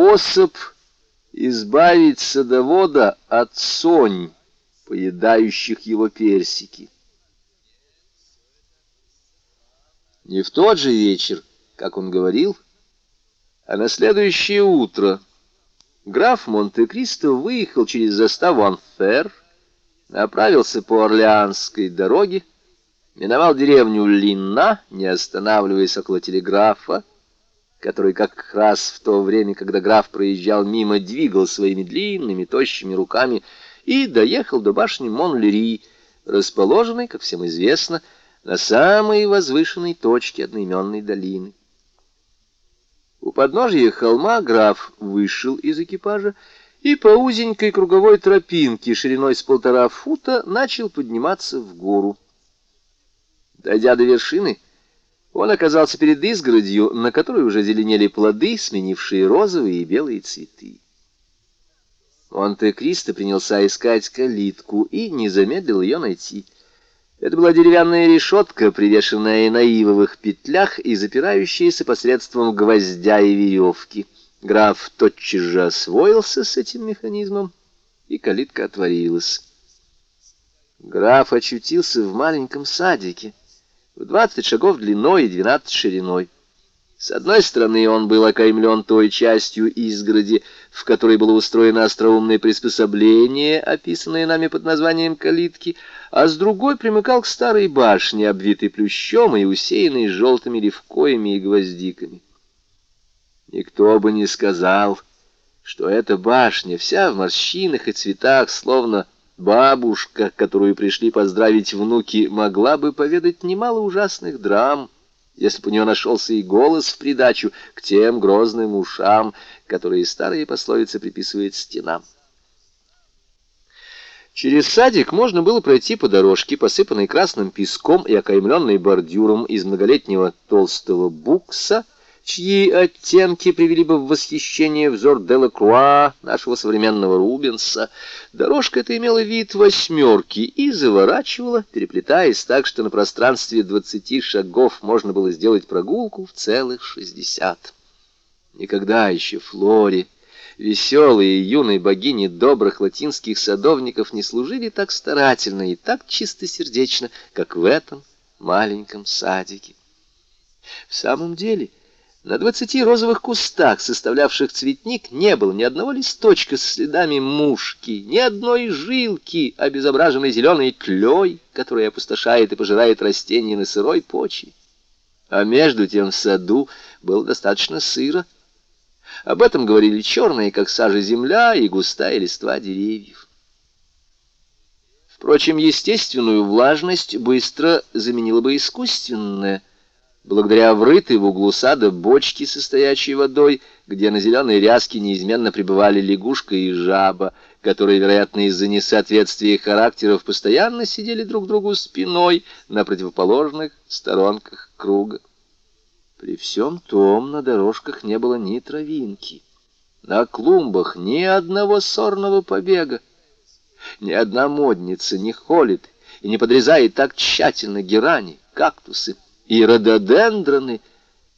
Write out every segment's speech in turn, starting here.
Способ избавить садовода от сонь, поедающих его персики. Не в тот же вечер, как он говорил, а на следующее утро граф Монте-Кристо выехал через заставу Анфер, направился по Орлеанской дороге, миновал деревню Линна, не останавливаясь около телеграфа, который как раз в то время, когда граф проезжал мимо, двигал своими длинными, тощими руками и доехал до башни Монлери, расположенной, как всем известно, на самой возвышенной точке одноименной долины. У подножия холма граф вышел из экипажа и по узенькой круговой тропинке шириной с полтора фута начал подниматься в гору. Дойдя до вершины, он оказался перед изгородью, на которой уже зеленели плоды, сменившие розовые и белые цветы. Монте-Кристо принялся искать калитку и не замедлил ее найти. Это была деревянная решетка, привешенная на ивовых петлях и запирающаяся посредством гвоздя и веревки. Граф тотчас же освоился с этим механизмом, и калитка отворилась. Граф очутился в маленьком садике, в двадцать шагов длиной и двенадцать шириной. С одной стороны он был окаймлен той частью изгороди, в которой было устроено остроумное приспособление, описанное нами под названием «калитки», а с другой примыкал к старой башне, обвитой плющом и усеянной желтыми левкоями и гвоздиками. Никто бы не сказал, что эта башня вся в морщинах и цветах, словно бабушка, которую пришли поздравить внуки, могла бы поведать немало ужасных драм, если бы у нее нашелся и голос в придачу к тем грозным ушам, которые старые пословицы приписывают стенам. Через садик можно было пройти по дорожке, посыпанной красным песком и окаймленной бордюром из многолетнего толстого букса, чьи оттенки привели бы в восхищение взор Делакруа, нашего современного Рубенса. Дорожка эта имела вид восьмерки и заворачивала, переплетаясь так, что на пространстве двадцати шагов можно было сделать прогулку в целых шестьдесят. Никогда еще Флоре, веселой и юной богине добрых латинских садовников, не служили так старательно и так чистосердечно, как в этом маленьком садике. В самом деле... На двадцати розовых кустах, составлявших цветник, не было ни одного листочка с следами мушки, ни одной жилки, обезображенной зеленой тлей, которая опустошает и пожирает растения на сырой почве. А между тем в саду было достаточно сыро. Об этом говорили черные, как сажа, земля и густая листва деревьев. Впрочем, естественную влажность быстро заменила бы искусственная, благодаря врытой в углу сада бочке со стоячей водой, где на зеленой ряске неизменно пребывали лягушка и жаба, которые, вероятно, из-за несоответствия характеров постоянно сидели друг другу спиной на противоположных сторонках круга. При всем том на дорожках не было ни травинки, на клумбах ни одного сорного побега, ни одна модница не холит и не подрезает так тщательно герани, кактусы, и рододендроны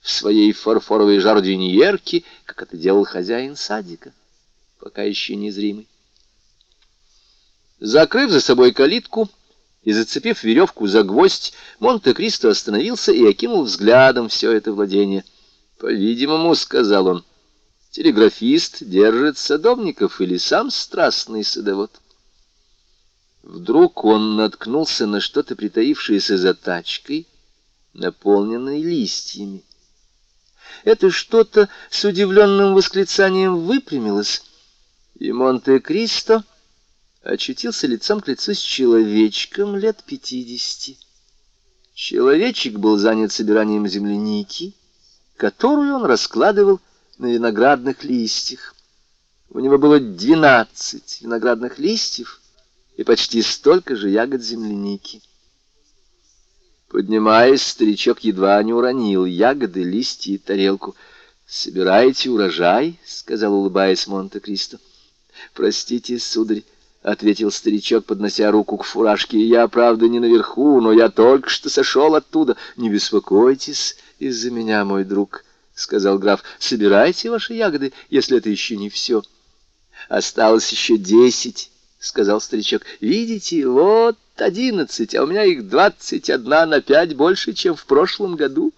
в своей фарфоровой жардиньерке, как это делал хозяин садика, пока еще незримый. Закрыв за собой калитку и зацепив веревку за гвоздь, Монте-Кристо остановился и окинул взглядом все это владение. «По-видимому, — сказал он, — телеграфист держит садовников или сам страстный садовод». Вдруг он наткнулся на что-то притаившееся за тачкой, наполненной листьями. Это что-то с удивленным восклицанием выпрямилось, и Монте-Кристо очутился лицом к лицу с человечком лет пятидесяти. Человечек был занят собиранием земляники, которую он раскладывал на виноградных листьях. У него было двенадцать виноградных листьев и почти столько же ягод земляники. Поднимаясь, старичок едва не уронил ягоды, листья и тарелку. «Собираете урожай?» — сказал, улыбаясь Монте-Кристо. «Простите, сударь», — ответил старичок, поднося руку к фуражке. «Я, правда, не наверху, но я только что сошел оттуда. Не беспокойтесь из-за меня, мой друг. — сказал граф. — Собирайте ваши ягоды, если это еще не все. — Осталось еще десять, — сказал старичок. — Видите, вот одиннадцать, а у меня их двадцать одна на пять больше, чем в прошлом году.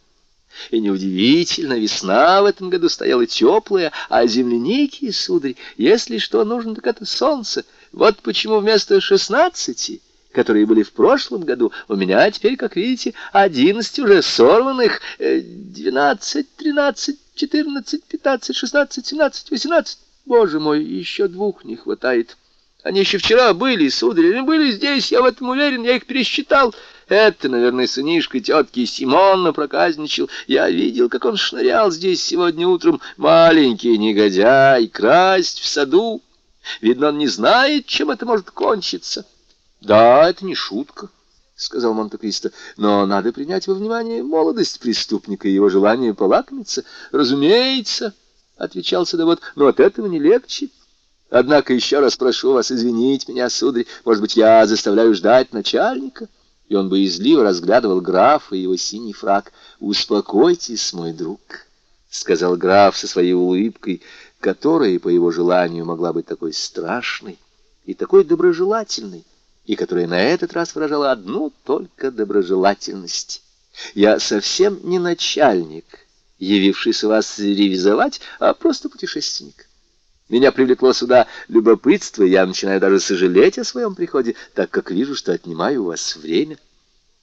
И неудивительно, весна в этом году стояла теплая, а земляники, сударь, если что нужно, так это солнце. Вот почему вместо шестнадцати которые были в прошлом году, у меня теперь, как видите, одиннадцать уже сорванных, э, двенадцать, тринадцать, четырнадцать, пятнадцать, шестнадцать, семнадцать, восемнадцать. Боже мой, еще двух не хватает. Они еще вчера были, сударь, они были здесь, я в этом уверен, я их пересчитал. Это, наверное, сынишка тетки Симона проказничал. Я видел, как он шнырял здесь сегодня утром. Маленький негодяй, красть в саду. Видно, он не знает, чем это может кончиться. Да, это не шутка, — сказал Монте-Кристо, — но надо принять во внимание молодость преступника и его желание полакомиться. Разумеется, — отвечал садовод, — но от этого не легче. Однако еще раз прошу вас извинить меня, сударь, может быть, я заставляю ждать начальника? И он боязливо разглядывал графа и его синий фраг. «Успокойтесь, мой друг», — сказал граф со своей улыбкой, которая, по его желанию, могла быть такой страшной и такой доброжелательной и которая на этот раз выражала одну только доброжелательность. Я совсем не начальник, явившийся вас ревизовать, а просто путешественник. Меня привлекло сюда любопытство, и я начинаю даже сожалеть о своем приходе, так как вижу, что отнимаю у вас время.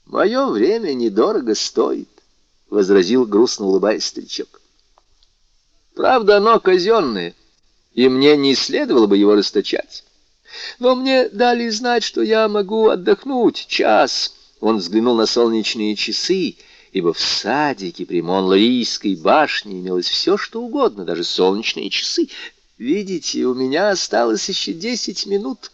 Мое время недорого стоит, — возразил грустно улыбаясь старичок. Правда, оно казенное, и мне не следовало бы его расточать. Но мне дали знать, что я могу отдохнуть час. Он взглянул на солнечные часы, ибо в садике при Монлорийской башне имелось все, что угодно, даже солнечные часы. Видите, у меня осталось еще десять минут,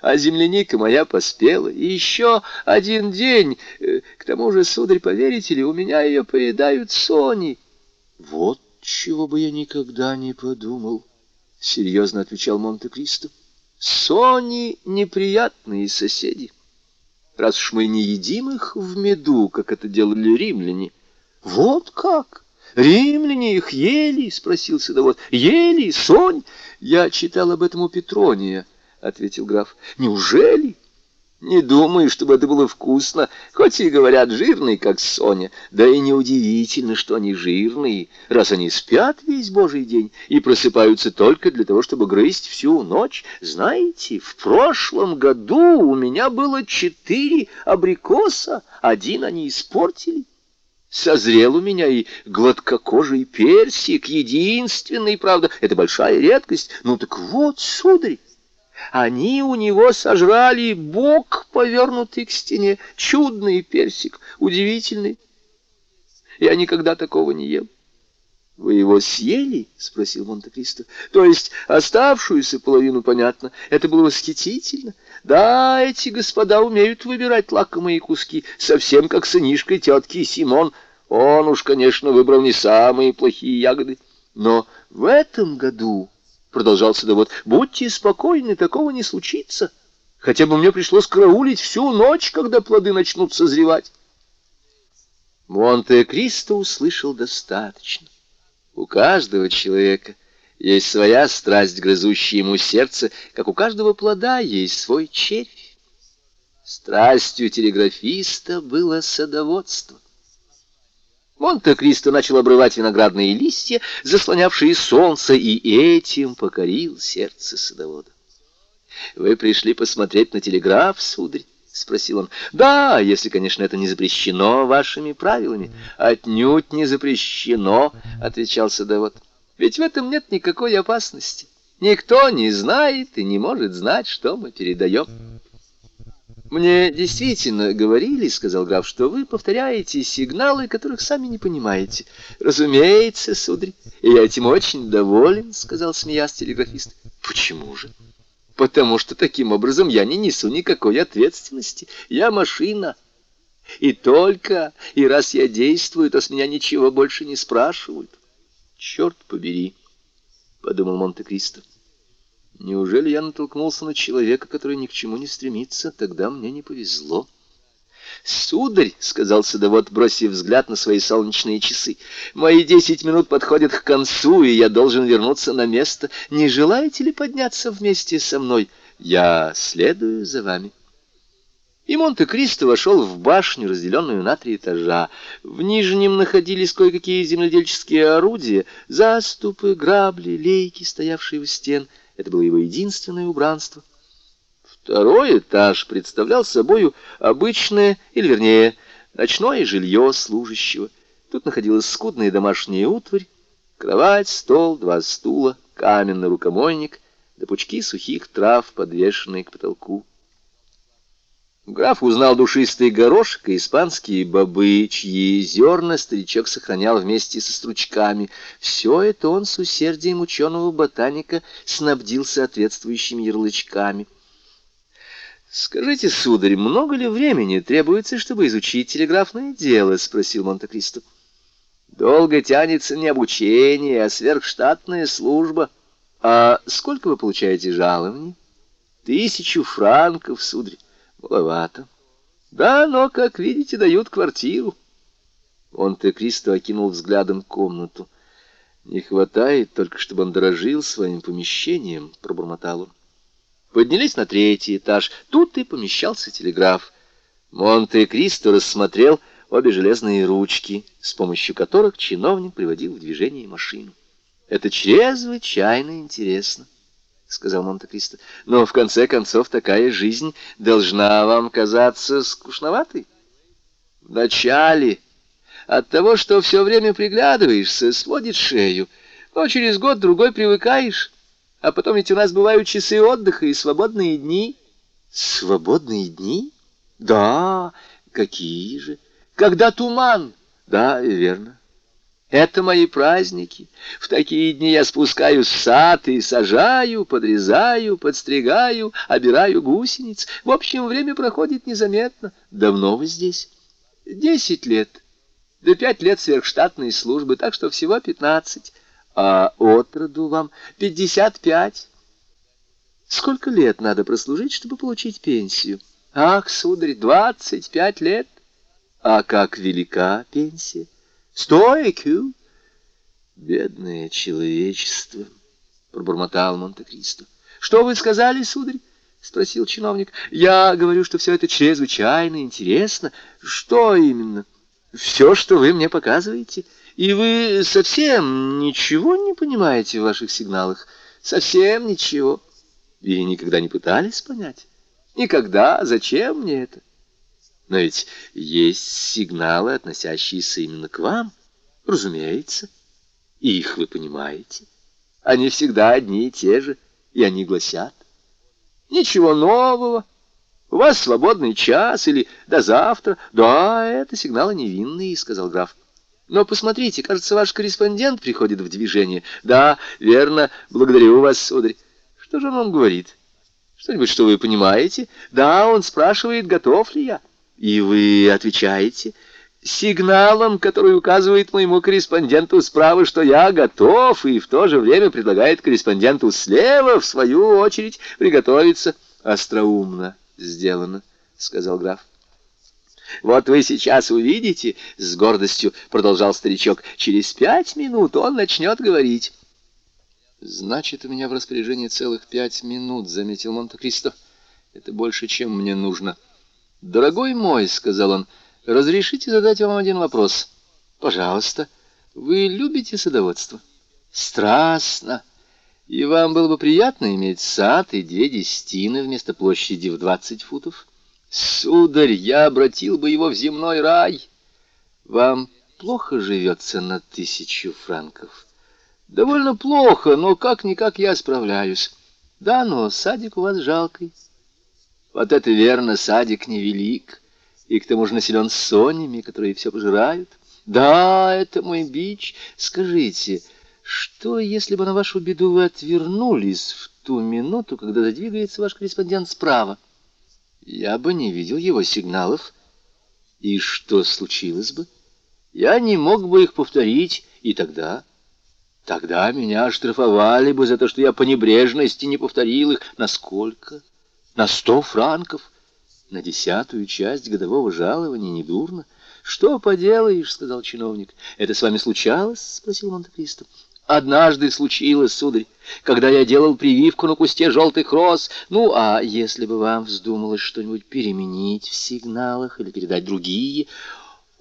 а земляника моя поспела. И еще один день. Э, к тому же, сударь, поверите ли, у меня ее поедают сони. Вот чего бы я никогда не подумал, — серьезно отвечал Монте-Кристо. Сони — неприятные соседи. Раз уж мы не едим их в меду, как это делали римляне. Вот как! Римляне их ели, — спросил садовод. Ели, сонь? Я читал об этом у Петрония, — ответил граф. Неужели? Не думаю, чтобы это было вкусно, хоть и говорят жирный, как Соня. Да и неудивительно, что они жирные, раз они спят весь божий день и просыпаются только для того, чтобы грызть всю ночь. Знаете, в прошлом году у меня было четыре абрикоса, один они испортили. Созрел у меня и гладкокожий персик, единственный, правда, это большая редкость. Ну так вот, сударь, они у него сожрали бок, повернутый к стене, чудный персик, удивительный. Я никогда такого не ел. «Вы его съели?» — спросил Монте-Кристо. «То есть оставшуюся половину, понятно. Это было восхитительно. Да, эти господа умеют выбирать лакомые куски, совсем как сынишка тетки Симон. Он уж, конечно, выбрал не самые плохие ягоды. Но в этом году продолжал садовод, — будьте спокойны, такого не случится. Хотя бы мне пришлось караулить всю ночь, когда плоды начнут созревать. Монте-Кристо услышал достаточно. У каждого человека есть своя страсть, грызущая ему сердце, как у каждого плода есть свой червь. Страстью телеграфиста было садоводство. Монте-Кристо начал обрывать виноградные листья, заслонявшие солнце, и этим покорил сердце садовода. «Вы пришли посмотреть на телеграф, сударь?» — спросил он. «Да, если, конечно, это не запрещено вашими правилами». «Отнюдь не запрещено», — отвечал садовод. «Ведь в этом нет никакой опасности. Никто не знает и не может знать, что мы передаем». «Мне действительно говорили, — сказал граф, — что вы повторяете сигналы, которых сами не понимаете. Разумеется, сударь, и я этим очень доволен, — сказал смеясь телеграфист. Почему же? Потому что таким образом я не несу никакой ответственности. Я машина. И только, и раз я действую, то с меня ничего больше не спрашивают. Черт побери, — подумал Монте-Кристо. Неужели я натолкнулся на человека, который ни к чему не стремится? Тогда мне не повезло. «Сударь», — сказал садовод, бросив взгляд на свои солнечные часы, — «мои десять минут подходят к концу, и я должен вернуться на место. Не желаете ли подняться вместе со мной? Я следую за вами». И Монте-Кристо вошел в башню, разделенную на три этажа. В нижнем находились кое-какие земледельческие орудия, заступы, грабли, лейки, стоявшие у стен. Это было его единственное убранство. Второй этаж представлял собою обычное, или вернее, ночное жилье служащего. Тут находилась скудная домашняя утварь, кровать, стол, два стула, каменный рукомойник, да пучки сухих трав, подвешенные к потолку. Граф узнал душистый горошек и испанские бобы, чьи зерна старичок сохранял вместе со стручками. Все это он с усердием ученого-ботаника снабдил соответствующими ярлычками. «Скажите, сударь, много ли времени требуется, чтобы изучить телеграфное дело?» — спросил Монте-Кристо. «Долго тянется не обучение, а сверхштатная служба. А сколько вы получаете жалований?» «Тысячу франков, сударь. Маловато». «Да, но, как видите, дают квартиру». Монте-Кристо окинул взглядом комнату. «Не хватает только, чтобы он дорожил своим помещением», — пробормотал он. Поднялись на третий этаж. Тут и помещался телеграф. Монте-Кристо рассмотрел обе железные ручки, с помощью которых чиновник приводил в движение машину. «Это чрезвычайно интересно», — сказал Монте-Кристо. «Но, в конце концов, такая жизнь должна вам казаться скучноватой. Вначале от того, что все время приглядываешься, сводит шею, но через год-другой привыкаешь». А потом ведь у нас бывают часы отдыха и свободные дни. Свободные дни? Да, какие же? Когда туман? Да, верно. Это мои праздники. В такие дни я спускаюсь в сад и сажаю, подрезаю, подстригаю, обираю гусениц. В общем, время проходит незаметно. Давно вы здесь? Десять лет. Да пять лет сверхштатной службы, так что всего пятнадцать а отроду вам пятьдесят пять. Сколько лет надо прослужить, чтобы получить пенсию? Ах, сударь, двадцать пять лет. А как велика пенсия? Сто экю. Бедное человечество, пробормотал Монте-Кристо. Что вы сказали, сударь? спросил чиновник. Я говорю, что все это чрезвычайно интересно. Что именно? Все, что вы мне показываете. И вы совсем ничего не понимаете в ваших сигналах? Совсем ничего. И никогда не пытались понять? Никогда. Зачем мне это? Но ведь есть сигналы, относящиеся именно к вам, разумеется. И их вы понимаете. Они всегда одни и те же, и они гласят. Ничего нового. У вас свободный час или до завтра. Да, это сигналы невинные, сказал граф. Но посмотрите, кажется, ваш корреспондент приходит в движение. Да, верно, благодарю вас, сударь. Что же он вам говорит? Что-нибудь, что вы понимаете? Да, он спрашивает, готов ли я. И вы отвечаете сигналом, который указывает моему корреспонденту справа, что я готов, и в то же время предлагает корреспонденту слева, в свою очередь, приготовиться. Остроумно сделано, — сказал граф. Вот вы сейчас увидите, — с гордостью продолжал старичок, — через пять минут он начнет говорить. Значит, у меня в распоряжении целых пять минут, — заметил Монте-Кристо. Это больше, чем мне нужно. Дорогой мой, — сказал он, — разрешите задать вам один вопрос. Пожалуйста. Вы любите садоводство? Страстно. И вам было бы приятно иметь сад и две десятины вместо площади в двадцать футов? — Сударь, я обратил бы его в земной рай. Вам плохо живется на тысячу франков? Довольно плохо, но как-никак я справляюсь. Да, но садик у вас жалкий. Вот это верно, садик невелик, и к тому же населен сонями, которые все пожирают. Да, это мой бич. Скажите, что, если бы на вашу беду вы отвернулись в ту минуту, когда задвигается ваш корреспондент справа? Я бы не видел его сигналов. И что случилось бы? Я не мог бы их повторить, и тогда... Тогда меня оштрафовали бы за то, что я по небрежности не повторил их. На сколько? На сто франков? на десятую часть годового жалования недурно. «Что поделаешь?» — сказал чиновник. «Это с вами случалось?» — спросил Монте-Кристо. «Однажды случилось, сударь, когда я делал прививку на кусте желтых роз. Ну, а если бы вам вздумалось что-нибудь переменить в сигналах или передать другие...»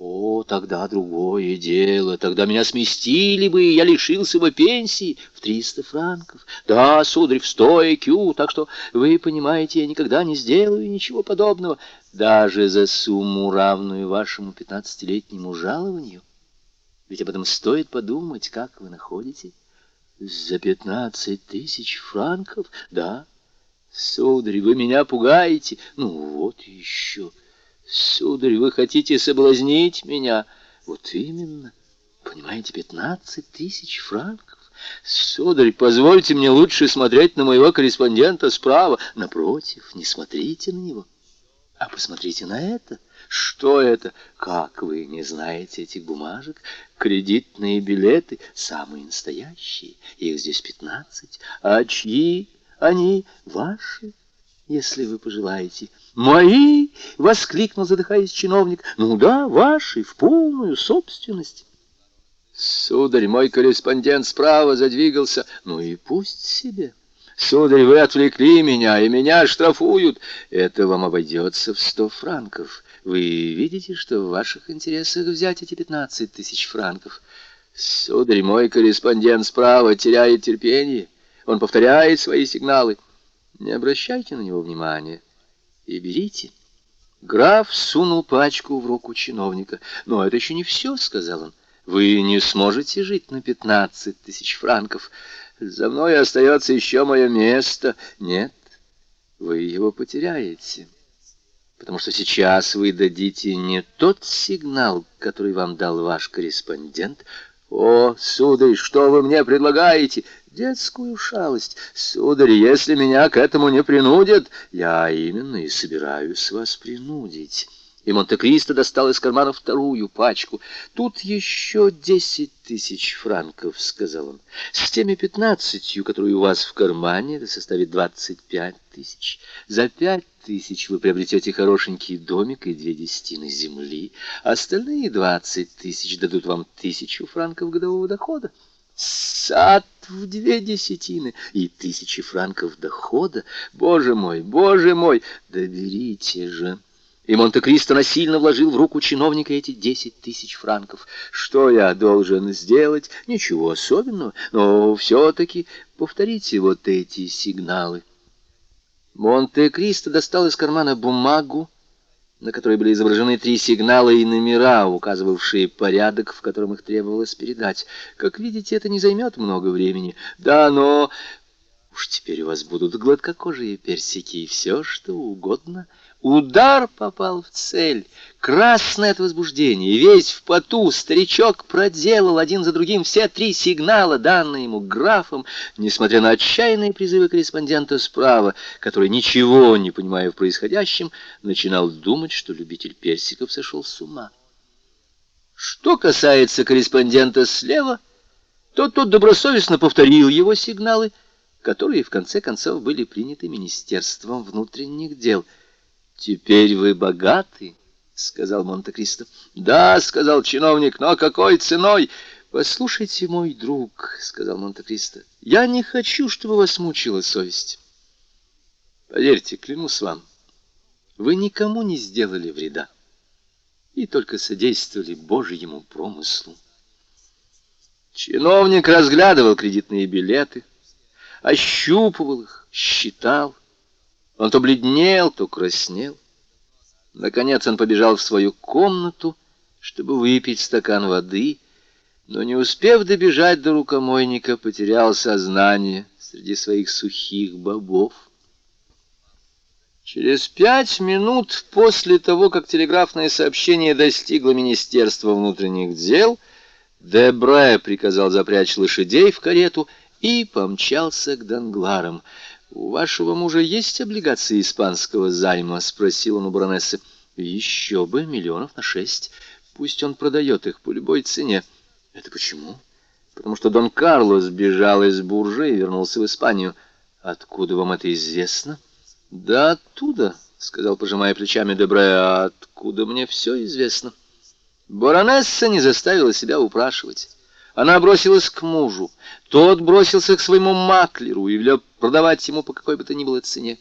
О, тогда другое дело. Тогда меня сместили бы, и я лишился бы пенсии в триста франков. Да, сударь, в сто кю, так что, вы понимаете, я никогда не сделаю ничего подобного, даже за сумму, равную вашему пятнадцатилетнему жалованию. Ведь об этом стоит подумать, как вы находите. За пятнадцать тысяч франков? Да. Сударь, вы меня пугаете. Ну, вот еще... Сударь, вы хотите соблазнить меня? Вот именно. Понимаете, пятнадцать тысяч франков. Сударь, позвольте мне лучше смотреть на моего корреспондента справа. Напротив, не смотрите на него, а посмотрите на это. Что это? Как вы не знаете этих бумажек? Кредитные билеты, самые настоящие. Их здесь пятнадцать. А чьи они? Ваши, если вы пожелаете. «Мои!» — воскликнул, задыхаясь чиновник. «Ну да, ваши, в полную собственность». Сударь, мой корреспондент справа задвигался. Ну и пусть себе. Сударь, вы отвлекли меня, и меня штрафуют. Это вам обойдется в сто франков. Вы видите, что в ваших интересах взять эти пятнадцать тысяч франков? Сударь, мой корреспондент справа теряет терпение. Он повторяет свои сигналы. Не обращайте на него внимания и берите. Граф сунул пачку в руку чиновника. «Но это еще не все», — сказал он. «Вы не сможете жить на пятнадцать тысяч франков. За мной остается еще мое место. Нет, вы его потеряете, потому что сейчас вы дадите не тот сигнал, который вам дал ваш корреспондент. О, сударь, что вы мне предлагаете? детскую шалость. Сударь, если меня к этому не принудят, я именно и собираюсь вас принудить. И Монте-Кристо достал из кармана вторую пачку. «Тут еще десять тысяч франков», — сказал он. «С теми пятнадцатью, которые у вас в кармане, это составит двадцать пять тысяч. За пять тысяч вы приобретете хорошенький домик и две десятины земли. Остальные двадцать тысяч дадут вам тысячу франков годового дохода. Сад в две десятины и тысячи франков дохода. Боже мой, боже мой, доберите же!» И Монте-Кристо насильно вложил в руку чиновника эти десять тысяч франков. Что я должен сделать? Ничего особенного, но все-таки повторите вот эти сигналы. Монте-Кристо достал из кармана бумагу, на которой были изображены три сигнала и номера, указывавшие порядок, в котором их требовалось передать. Как видите, это не займет много времени. Да, но... Уж теперь у вас будут гладкокожие персики и все, что угодно — Удар попал в цель. Красный от возбуждения, весь в поту, старичок проделал один за другим все три сигнала, данные ему графом, несмотря на отчаянные призывы корреспондента справа, который, ничего не понимая в происходящем, начинал думать, что любитель персиков сошел с ума. Что касается корреспондента слева, то тот добросовестно повторил его сигналы, которые, в конце концов, были приняты Министерством внутренних дел — «Теперь вы богаты?» — сказал Монте-Кристо. «Да», — сказал чиновник, — «но какой ценой?» «Послушайте, мой друг», — сказал Монте-Кристо, — «я не хочу, чтобы вас мучила совесть. Поверьте, клянусь вам, вы никому не сделали вреда и только содействовали Божьему промыслу». Чиновник разглядывал кредитные билеты, ощупывал их, считал, он то бледнел, то краснел. Наконец он побежал в свою комнату, чтобы выпить стакан воды, но, не успев добежать до рукомойника, потерял сознание среди своих сухих бобов. Через пять минут после того, как телеграфное сообщение достигло Министерства внутренних дел, Дебре приказал запрячь лошадей в карету и помчался к Дангларам — «У вашего мужа есть облигации испанского займа?» — спросил он у баронессы. «Еще бы, миллионов на шесть. Пусть он продает их по любой цене». «Это почему?» «Потому что Дон Карлос бежал из Буржи и вернулся в Испанию». «Откуда вам это известно?» «Да оттуда», — сказал, пожимая плечами Дебре, а откуда мне все известно? Баронесса не заставила себя упрашивать. Она бросилась к мужу. Тот бросился к своему маклеру и велел продавать ему по какой бы то ни было цене.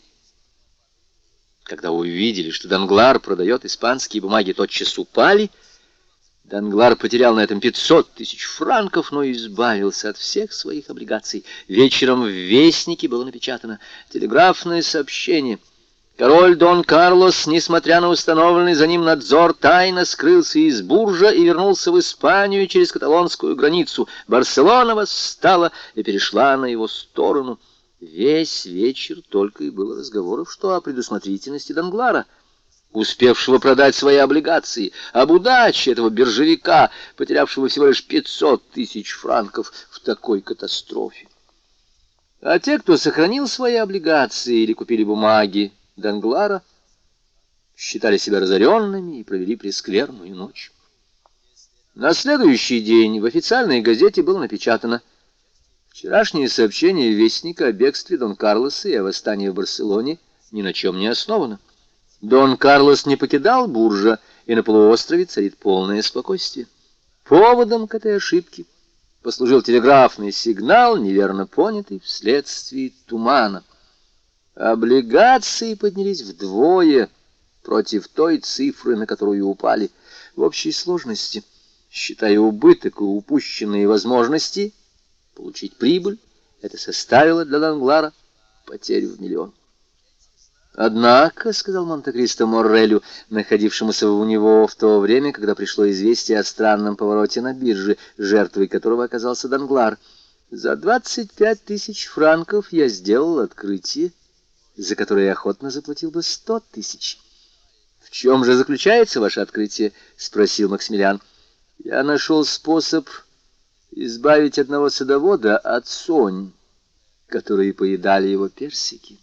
Когда увидели, что Данглар продает испанские бумаги, тотчас упали. Данглар потерял на этом 500 тысяч франков, но избавился от всех своих облигаций. Вечером в Вестнике было напечатано телеграфное сообщение — Король Дон Карлос, несмотря на установленный за ним надзор, тайно скрылся из Буржа и вернулся в Испанию через каталонскую границу. Барселона восстала и перешла на его сторону. Весь вечер только и было разговоров, что о предусмотрительности Данглара, успевшего продать свои облигации, об удаче этого биржевика, потерявшего всего лишь 500 тысяч франков в такой катастрофе. А те, кто сохранил свои облигации или купили бумаги, Данглара считали себя разоренными и провели прескверную ночь. На следующий день в официальной газете было напечатано «Вчерашнее сообщение Вестника о бегстве Дон Карлоса и о восстании в Барселоне ни на чем не основано. Дон Карлос не покидал Буржа, и на полуострове царит полное спокойствие. Поводом к этой ошибке послужил телеграфный сигнал, неверно понятый вследствие тумана. Облигации поднялись вдвое против той цифры, на которую упали. В общей сложности, считая убыток и упущенные возможности получить прибыль, это составило для Данглара потерю в миллион. «Однако», — сказал Монте-Кристо Моррелю, находившемуся у него в то время, когда пришло известие о странном повороте на бирже, жертвой которого оказался Данглар, «за двадцать пять тысяч франков я сделал открытие, за которое я охотно заплатил бы сто тысяч. — В чем же заключается ваше открытие? — спросил Максимилиан. — Я нашел способ избавить одного садовода от сонь, которые поедали его персики.